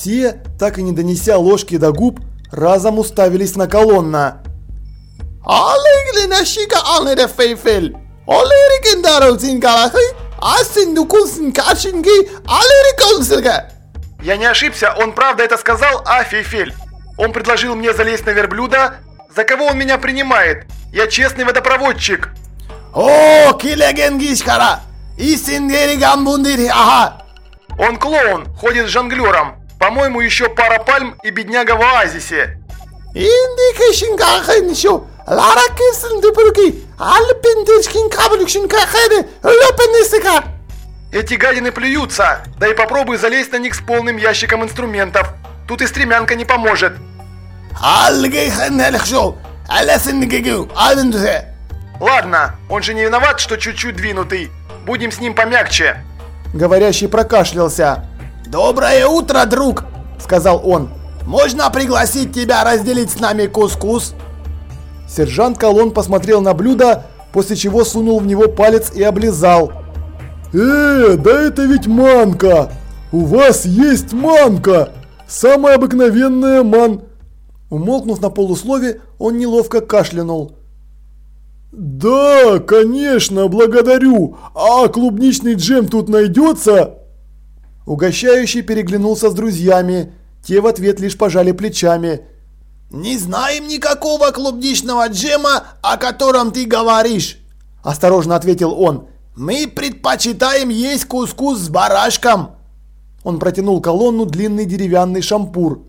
Все, так и не донеся ложки до губ, разом уставились на колонна. Я не ошибся, он правда это сказал, а, Фейфель? Он предложил мне залезть на верблюда? За кого он меня принимает? Я честный водопроводчик. О, Килегенгишкара! Истингери гамбундири, ага! Он клоун, ходит с жонглером. По-моему, еще пара пальм и бедняга в оазисе. Индикейшн кахэншо, лара кисн дупруки, альпиндишкин каблюкшин кахэне, лопенистика. Эти гадины плюются, да и попробуй залезть на них с полным ящиком инструментов. Тут и стремянка не поможет. Ладно, он же не виноват, что чуть-чуть двинутый. Будем с ним помягче. Говорящий прокашлялся. «Доброе утро, друг!» – сказал он. «Можно пригласить тебя разделить с нами кускус?» Сержант Колон посмотрел на блюдо, после чего сунул в него палец и облизал. «Э, да это ведь манка! У вас есть манка! Самая обыкновенная ман...» Умолкнув на полуслове, он неловко кашлянул. «Да, конечно, благодарю! А клубничный джем тут найдется?» Угощающий переглянулся с друзьями. Те в ответ лишь пожали плечами. «Не знаем никакого клубничного джема, о котором ты говоришь!» Осторожно ответил он. «Мы предпочитаем есть кускус с барашком!» Он протянул колонну длинный деревянный шампур.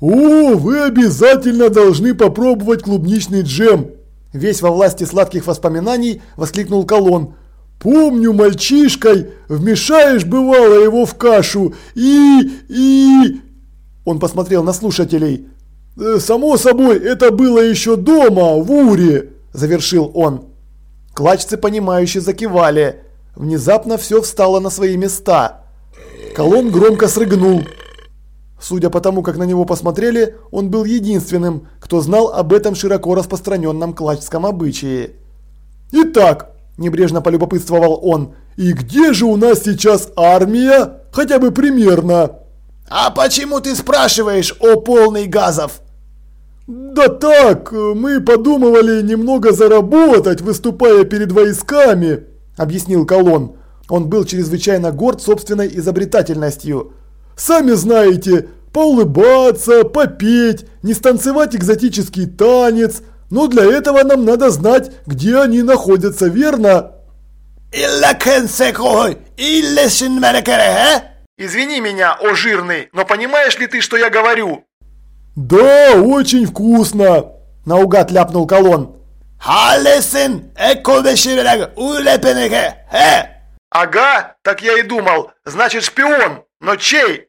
«О, вы обязательно должны попробовать клубничный джем!» Весь во власти сладких воспоминаний воскликнул Колон. «Помню мальчишкой, вмешаешь бывало его в кашу и... и...» Он посмотрел на слушателей. «Э, «Само собой, это было еще дома, в Уре!» – завершил он. Клачцы, понимающе закивали. Внезапно все встало на свои места. Колон громко срыгнул. Судя по тому, как на него посмотрели, он был единственным, кто знал об этом широко распространенном клачском обычае. «Итак», – небрежно полюбопытствовал он, – «и где же у нас сейчас армия? Хотя бы примерно». «А почему ты спрашиваешь, о полный газов?» «Да так, мы подумывали немного заработать, выступая перед войсками», – объяснил Колон. Он был чрезвычайно горд собственной изобретательностью. Сами знаете, поулыбаться, попеть, не станцевать экзотический танец. Но для этого нам надо знать, где они находятся, верно? Извини меня, о жирный, но понимаешь ли ты, что я говорю? Да, очень вкусно, наугад ляпнул колон. Ага, так я и думал. Значит шпион. Но чей?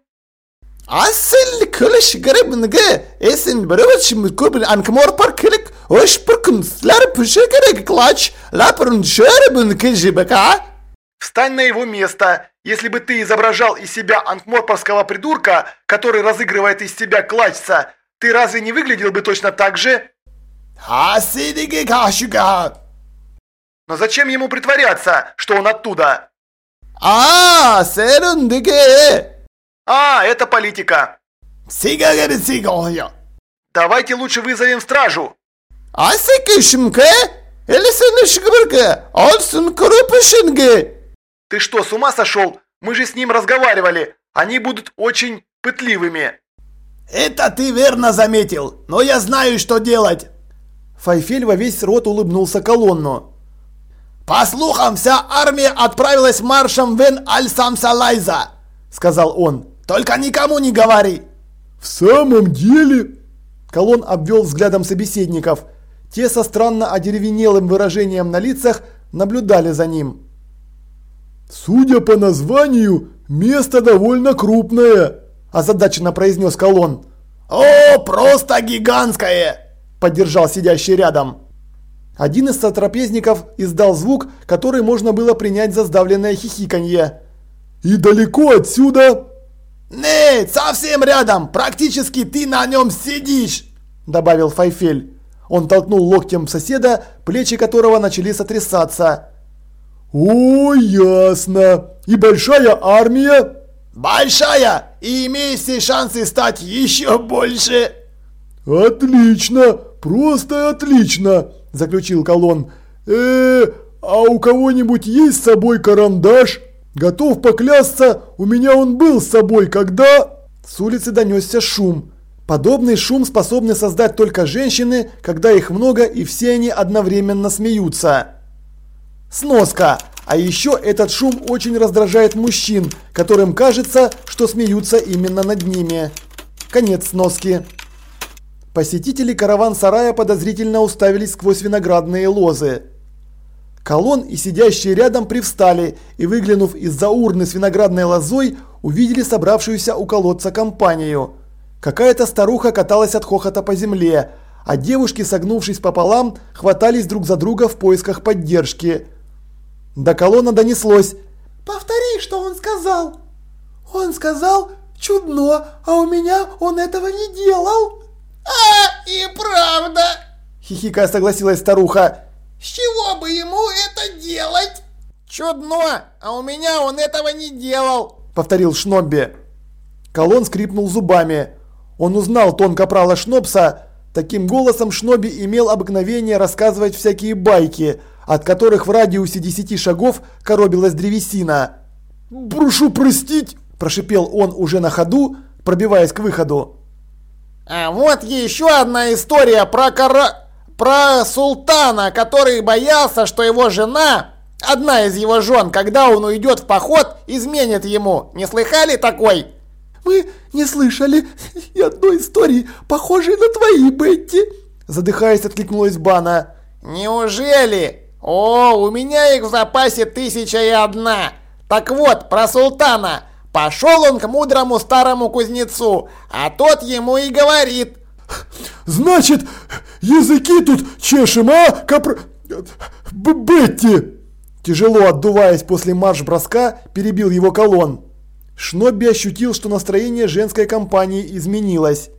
Asıl kılıç grebinge esin brevet şimdi kubin ankmor par kilik hoş par kunstler püşe gerek клач лапрун шербин кижибека. Встань на его место. Если бы ты изображал из себя анкморпорского придурка, который разыгрывает из себя клачца, ты разве не выглядел бы точно так же? Но зачем ему притворяться, что он оттуда? А, серендыге! А, это политика. Давайте лучше вызовем стражу. А ты что, с ума сошел? Мы же с ним разговаривали. Они будут очень пытливыми. Это ты верно заметил, но я знаю, что делать. Файфель во весь рот улыбнулся колонну. «По слухам, вся армия отправилась маршем в Эн-Аль-Самсалайза», — сказал он. «Только никому не говори». «В самом деле?» Колон обвел взглядом собеседников. Те со странно одеревенелым выражением на лицах наблюдали за ним. «Судя по названию, место довольно крупное», – озадаченно произнес Колон. «О, просто гигантское!» – поддержал сидящий рядом. Один из сотрапезников издал звук, который можно было принять за сдавленное хихиканье. «И далеко отсюда?» «Нет, совсем рядом, практически ты на нем сидишь!» – добавил Файфель. Он толкнул локтем соседа, плечи которого начали сотрясаться. «О, ясно! И большая армия?» «Большая! И имеет все шансы стать еще больше!» «Отлично! Просто отлично!» – заключил Колон. э а у кого-нибудь есть с собой карандаш? Готов поклясться, у меня он был с собой, когда...» С улицы донесся шум. Подобный шум способны создать только женщины, когда их много и все они одновременно смеются. Сноска. А еще этот шум очень раздражает мужчин, которым кажется, что смеются именно над ними. Конец сноски. Посетители караван-сарая подозрительно уставились сквозь виноградные лозы. Колон и сидящие рядом привстали и, выглянув из-за урны с виноградной лозой, увидели собравшуюся у колодца компанию. Какая-то старуха каталась от хохота по земле, а девушки, согнувшись пополам, хватались друг за друга в поисках поддержки. До колонна донеслось. «Повтори, что он сказал!» «Он сказал, чудно, а у меня он этого не делал!» «А, и правда!» Хихикая согласилась старуха. «С чего бы ему это делать?» «Чудно, а у меня он этого не делал!» Повторил Шнобби. Колон скрипнул зубами. Он узнал тон капрала Шнобса. Таким голосом Шноби имел обыкновение рассказывать всякие байки, от которых в радиусе 10 шагов коробилась древесина. «Прошу простить!» – прошипел он уже на ходу, пробиваясь к выходу. А вот еще одна история про кора... про султана, который боялся, что его жена, одна из его жен, когда он уйдет в поход, изменит ему. Не слыхали такой? Мы не слышали и одной истории, похожей на твои, Бетти. Задыхаясь, откликнулась Бана. Неужели? О, у меня их в запасе тысяча и одна. Так вот, про султана. Пошел он к мудрому старому кузнецу, а тот ему и говорит. «Значит, языки тут чешем, а, капр... Б Бетти!» Тяжело отдуваясь после марш-броска, перебил его колонн. Шнобби ощутил, что настроение женской компании изменилось.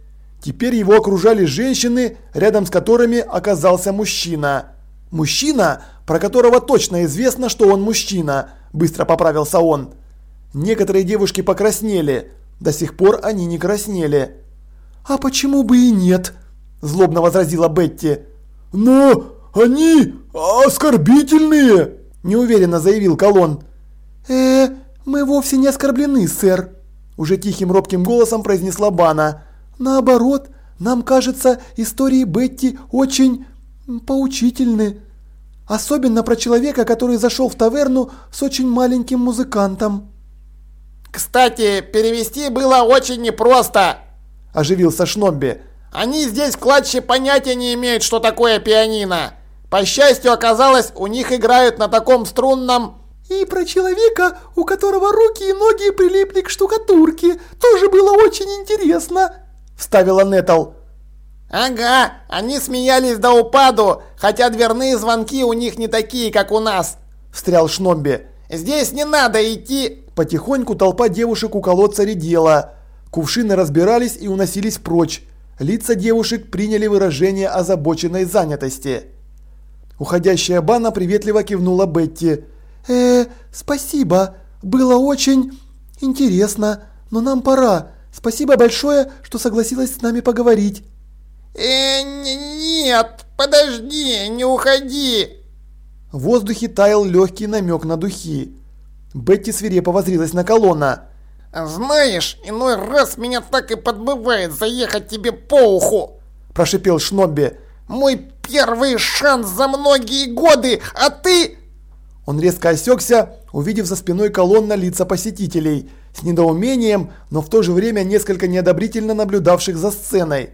Теперь его окружали женщины, рядом с которыми оказался мужчина. Мужчина, про которого точно известно, что он мужчина, быстро поправился он. Некоторые девушки покраснели. До сих пор они не краснели. «А почему бы и нет?» – злобно возразила Бетти. «Но они оскорбительные!» – неуверенно заявил Колон. «Э, мы вовсе не оскорблены, сэр», – уже тихим робким голосом произнесла Бана. «Наоборот, нам кажется, истории Бетти очень поучительны. Особенно про человека, который зашел в таверну с очень маленьким музыкантом». Кстати, перевести было очень непросто, оживился Шнобби. Они здесь в кладче понятия не имеют, что такое пианино. По счастью, оказалось, у них играют на таком струнном... И про человека, у которого руки и ноги прилипли к штукатурке, тоже было очень интересно, вставила Нетал. Ага, они смеялись до упаду, хотя дверные звонки у них не такие, как у нас, встрял Шнобби. Здесь не надо идти Потихоньку толпа девушек у колодца редела. Кувшины разбирались и уносились прочь. Лица девушек приняли выражение озабоченной занятости. Уходящая Бана приветливо кивнула Бетти. «Э, спасибо. Было очень интересно. Но нам пора. Спасибо большое, что согласилась с нами поговорить». «Э, нет, подожди, не уходи». В воздухе таял легкий намек на духи. Бетти свирепо возрилась на колонна. Знаешь, иной раз меня так и подбывает заехать тебе по уху, прошипел Шнобби. Мой первый шанс за многие годы, а ты... Он резко осекся, увидев за спиной колонна лица посетителей, с недоумением, но в то же время несколько неодобрительно наблюдавших за сценой.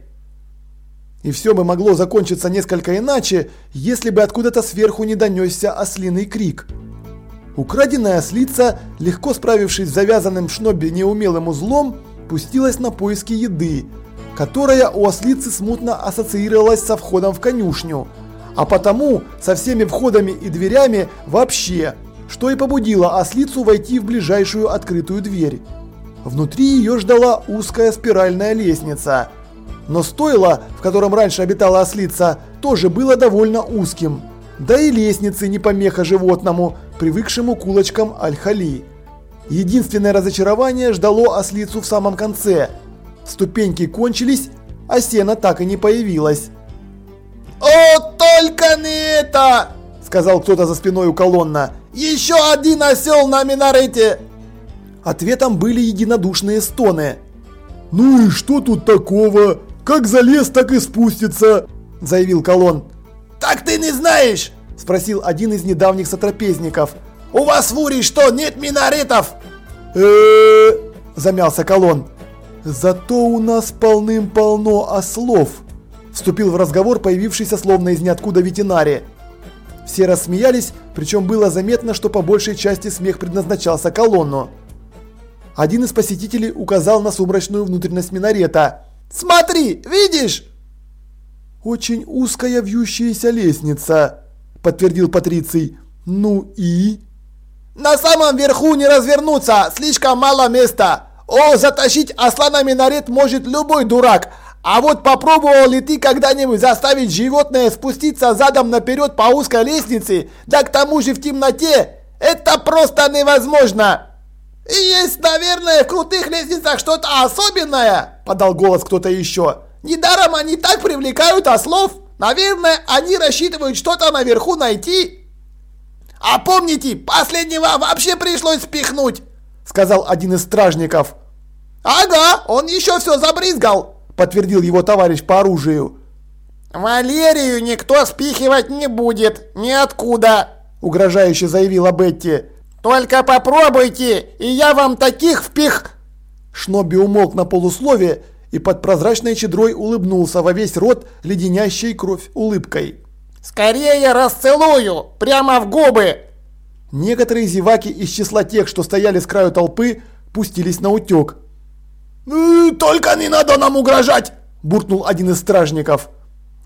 И все бы могло закончиться несколько иначе, если бы откуда-то сверху не донесся ослиный крик. Украденная ослица, легко справившись с завязанным в шнобе неумелым узлом, пустилась на поиски еды, которая у ослицы смутно ассоциировалась со входом в конюшню, а потому со всеми входами и дверями вообще, что и побудило ослицу войти в ближайшую открытую дверь. Внутри ее ждала узкая спиральная лестница. Но стойло, в котором раньше обитала ослица, тоже было довольно узким. Да и лестницы не помеха животному, привыкшему к улочкам Аль-Хали. Единственное разочарование ждало ослицу в самом конце. Ступеньки кончились, а сена так и не появилась. «О, только не это!» – сказал кто-то за спиной у колонна. «Еще один осел на минарете!» Ответом были единодушные стоны. «Ну и что тут такого? Как залез, так и спустится!» – заявил колонн. «Так ты не знаешь?» – спросил один из недавних сотрапезников. «У вас в Уре что, нет минаретов?» э замялся колонн. «Зато у нас полным-полно ослов!» Вступил в разговор появившийся словно из ниоткуда ветеринарий. Все рассмеялись, причем было заметно, что по большей части смех предназначался колонну. Один из посетителей указал на сумрачную внутренность минарета. «Смотри, видишь?» «Очень узкая вьющаяся лестница», – подтвердил Патриций. «Ну и?» «На самом верху не развернуться, слишком мало места. О, затащить осла на минарет может любой дурак. А вот попробовал ли ты когда-нибудь заставить животное спуститься задом наперед по узкой лестнице, да к тому же в темноте? Это просто невозможно!» «И есть, наверное, в крутых лестницах что-то особенное!» – подал голос кто-то еще. Недаром они так привлекают ослов. Наверное, они рассчитывают что-то наверху найти. А помните, последнего вообще пришлось спихнуть, сказал один из стражников. Ага, он еще все забрызгал, подтвердил его товарищ по оружию. Валерию никто спихивать не будет, ниоткуда, угрожающе заявила Бетти. Только попробуйте, и я вам таких впих... Шноби умолк на полусловие и под прозрачной чедрой улыбнулся во весь рот леденящей кровь улыбкой. «Скорее расцелую! Прямо в губы!» Некоторые зеваки из числа тех, что стояли с краю толпы, пустились на утек. «Э, «Только не надо нам угрожать!» – буркнул один из стражников.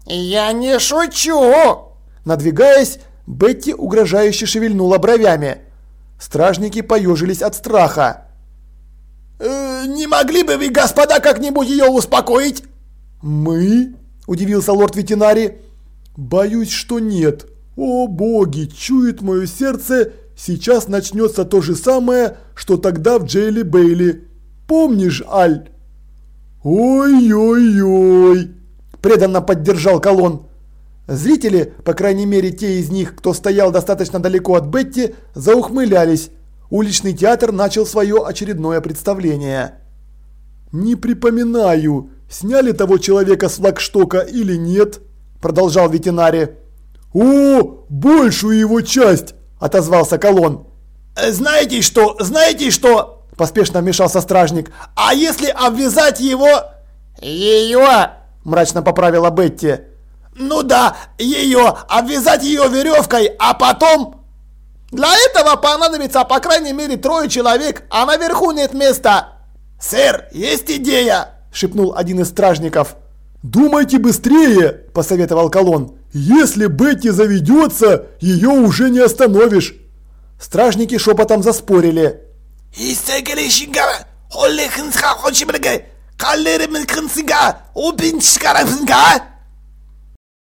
«Я не шучу!» Надвигаясь, Бетти угрожающе шевельнула бровями. Стражники поежились от страха. Э, «Не могли бы вы, господа, как-нибудь ее успокоить?» «Мы?» – удивился лорд ветеринарий. «Боюсь, что нет. О боги, чует мое сердце, сейчас начнется то же самое, что тогда в Джейли Бейли. Помнишь, Аль?» «Ой-ой-ой!» – преданно поддержал колонн. Зрители, по крайней мере те из них, кто стоял достаточно далеко от Бетти, заухмылялись уличный театр начал свое очередное представление. «Не припоминаю, сняли того человека с флагштока или нет», – продолжал ветеринарий. «О, большую его часть!» – отозвался колонн. «Э, «Знаете что, знаете что?» – поспешно вмешался стражник. «А если обвязать его...» «Ее!» – мрачно поправила Бетти. «Ну да, ее, обвязать ее веревкой, а потом...» Для этого понадобится по крайней мере трое человек, а наверху нет места. Сэр, есть идея, шепнул один из стражников. «Думайте быстрее!» – посоветовал колонн. «Если Бетти заведется, ее уже не остановишь!» Стражники шепотом заспорили.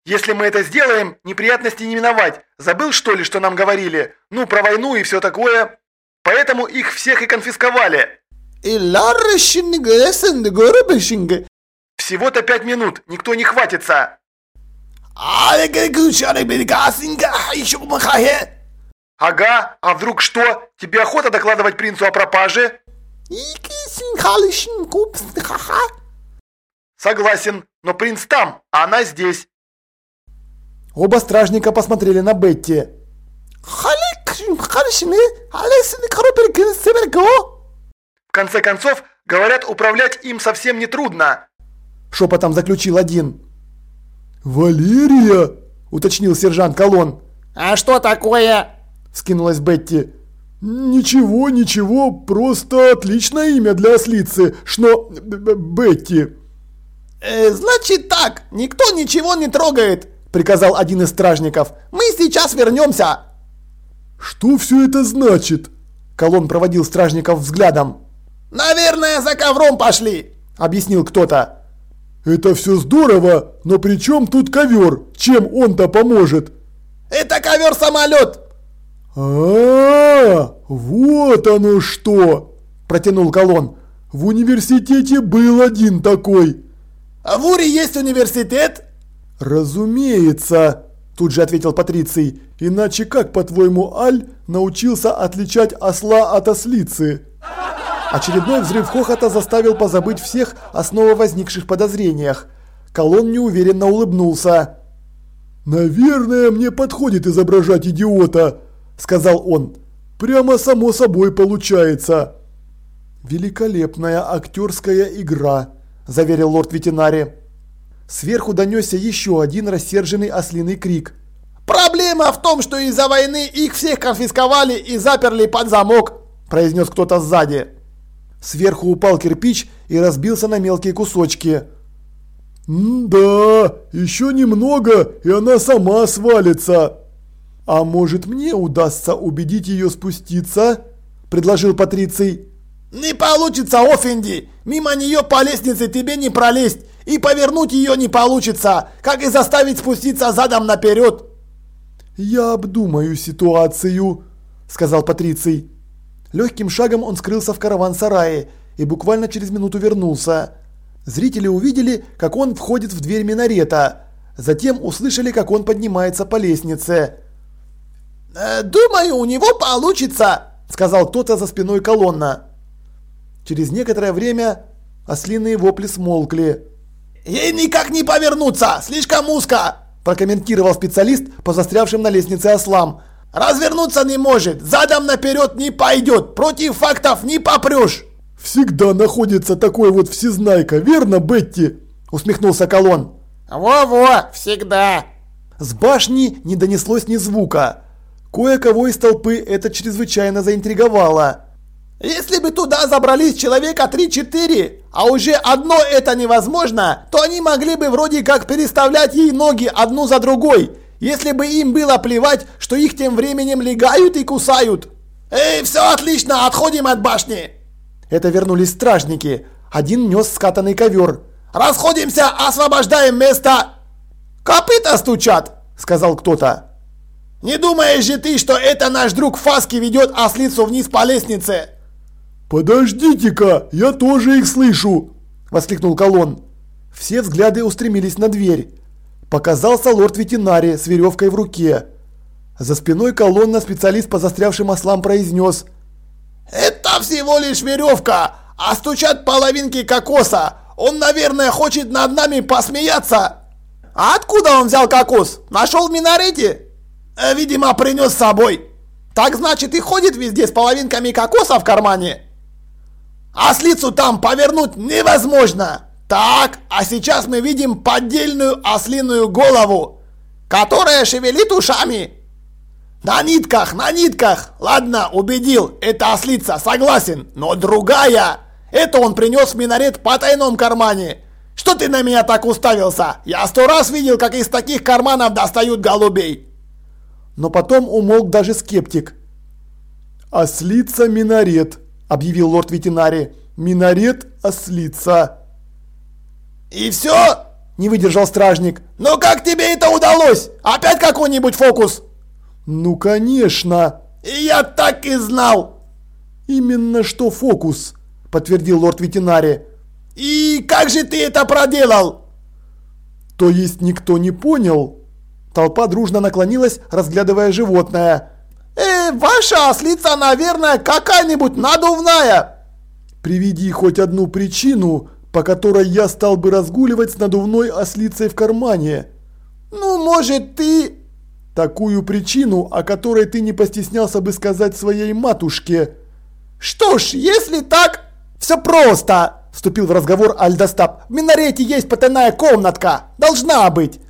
Если мы это сделаем, неприятностей не миновать. Забыл, что ли, что нам говорили? Ну, про войну и все такое. Поэтому их всех и конфисковали. Всего-то пять минут, никто не хватится. Ага, а вдруг что? Тебе охота докладывать принцу о пропаже? Согласен, но принц там, а она здесь. Оба стражника посмотрели на Бетти. В конце концов, говорят, управлять им совсем не трудно. Шепотом заключил один. «Валерия?» – уточнил сержант Колон. «А что такое?» – скинулась Бетти. «Ничего, ничего, просто отличное имя для ослицы, шно... Бетти». Э, «Значит так, никто ничего не трогает», – приказал один из стражников. «Мы сейчас вернемся». «Что все это значит?» Колон проводил стражников взглядом. «Наверное, за ковром пошли», – объяснил кто-то. «Это все здорово, но при чем тут ковер? Чем он-то поможет?» «Это ковер-самолет!» А, -а, а вот оно что!» – протянул Колон. «В университете был один такой». «А в Уре есть университет?» «Разумеется!» – тут же ответил Патриций. «Иначе как, по-твоему, Аль научился отличать осла от ослицы?» Очередной взрыв хохота заставил позабыть всех о возникших подозрениях. Колон неуверенно улыбнулся. «Наверное, мне подходит изображать идиота», – сказал он. «Прямо само собой получается». «Великолепная актерская игра», – заверил лорд ветеринари. Сверху донесся еще один рассерженный ослиный крик. «Проблема в том, что из-за войны их всех конфисковали и заперли под замок», – произнес кто-то сзади. Сверху упал кирпич и разбился на мелкие кусочки. «Да, еще немного, и она сама свалится». «А может мне удастся убедить ее спуститься?» – предложил Патриций. «Не получится, Офенди! Мимо нее по лестнице тебе не пролезть, и повернуть ее не получится, как и заставить спуститься задом наперед!» «Я обдумаю ситуацию», – сказал Патриций. Легким шагом он скрылся в караван-сарае и буквально через минуту вернулся. Зрители увидели, как он входит в дверь минарета. Затем услышали, как он поднимается по лестнице. «Э, «Думаю, у него получится», – сказал кто-то за спиной колонна. Через некоторое время ослиные вопли смолкли. «Ей никак не повернуться! Слишком узко!» – прокомментировал специалист по застрявшим на лестнице ослам. «Развернуться не может, задом наперед не пойдет, против фактов не попрешь!» «Всегда находится такой вот всезнайка, верно, Бетти?» – усмехнулся Колон. «Во-во, всегда!» С башни не донеслось ни звука. Кое-кого из толпы это чрезвычайно заинтриговало. «Если бы туда забрались человека 3-4, а уже одно это невозможно, то они могли бы вроде как переставлять ей ноги одну за другой, если бы им было плевать, что их тем временем легают и кусают. Эй, все отлично, отходим от башни!» Это вернулись стражники. Один нес скатанный ковер. «Расходимся, освобождаем место!» «Копыта стучат!» – сказал кто-то. «Не думаешь же ты, что это наш друг Фаски ведет ослицу вниз по лестнице?» «Подождите-ка, я тоже их слышу!» – воскликнул Колон. Все взгляды устремились на дверь. Показался лорд ветеринари с веревкой в руке. За спиной колонна специалист по застрявшим ослам произнес – «Это всего лишь веревка, а стучат половинки кокоса. Он, наверное, хочет над нами посмеяться». «А откуда он взял кокос? Нашел в минарете?» э, «Видимо, принес с собой». «Так значит и ходит везде с половинками кокоса в кармане?» «Ослицу там повернуть невозможно!» «Так, а сейчас мы видим поддельную ослиную голову, которая шевелит ушами!» «На нитках, на нитках! Ладно, убедил, это ослица, согласен, но другая! Это он принес в минарет в потайном кармане! Что ты на меня так уставился? Я сто раз видел, как из таких карманов достают голубей!» Но потом умолк даже скептик. «Ослица минарет», — объявил лорд ветеринари. «Минарет ослица». «И все?» – не выдержал стражник. «Но как тебе это удалось? Опять какой-нибудь фокус?» «Ну, конечно!» «И я так и знал!» «Именно что фокус!» – подтвердил лорд ветеринари. «И как же ты это проделал?» «То есть никто не понял?» Толпа дружно наклонилась, разглядывая животное. «Э, ваша ослица, наверное, какая-нибудь надувная!» Приведи хоть одну причину, по которой я стал бы разгуливать с надувной ослицей в кармане. Ну, может, ты... Такую причину, о которой ты не постеснялся бы сказать своей матушке. Что ж, если так, все просто, вступил в разговор Альдостап. В минарете есть потайная комнатка. Должна быть.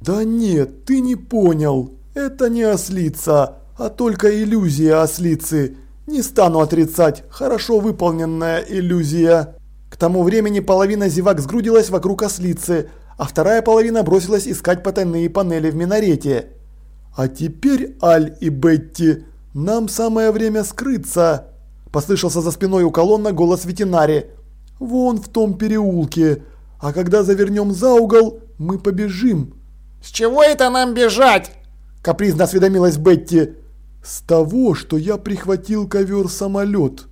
Да нет, ты не понял. Это не ослица, а только иллюзия ослицы. Не стану отрицать, хорошо выполненная иллюзия. К тому времени половина зевак сгрудилась вокруг ослицы, а вторая половина бросилась искать потайные панели в минарете. А теперь, Аль и Бетти, нам самое время скрыться. Послышался за спиной у колонна голос ветеринари. Вон в том переулке. А когда завернем за угол, мы побежим. С чего это нам бежать? Капризно осведомилась Бетти. С того, что я прихватил ковер-самолет.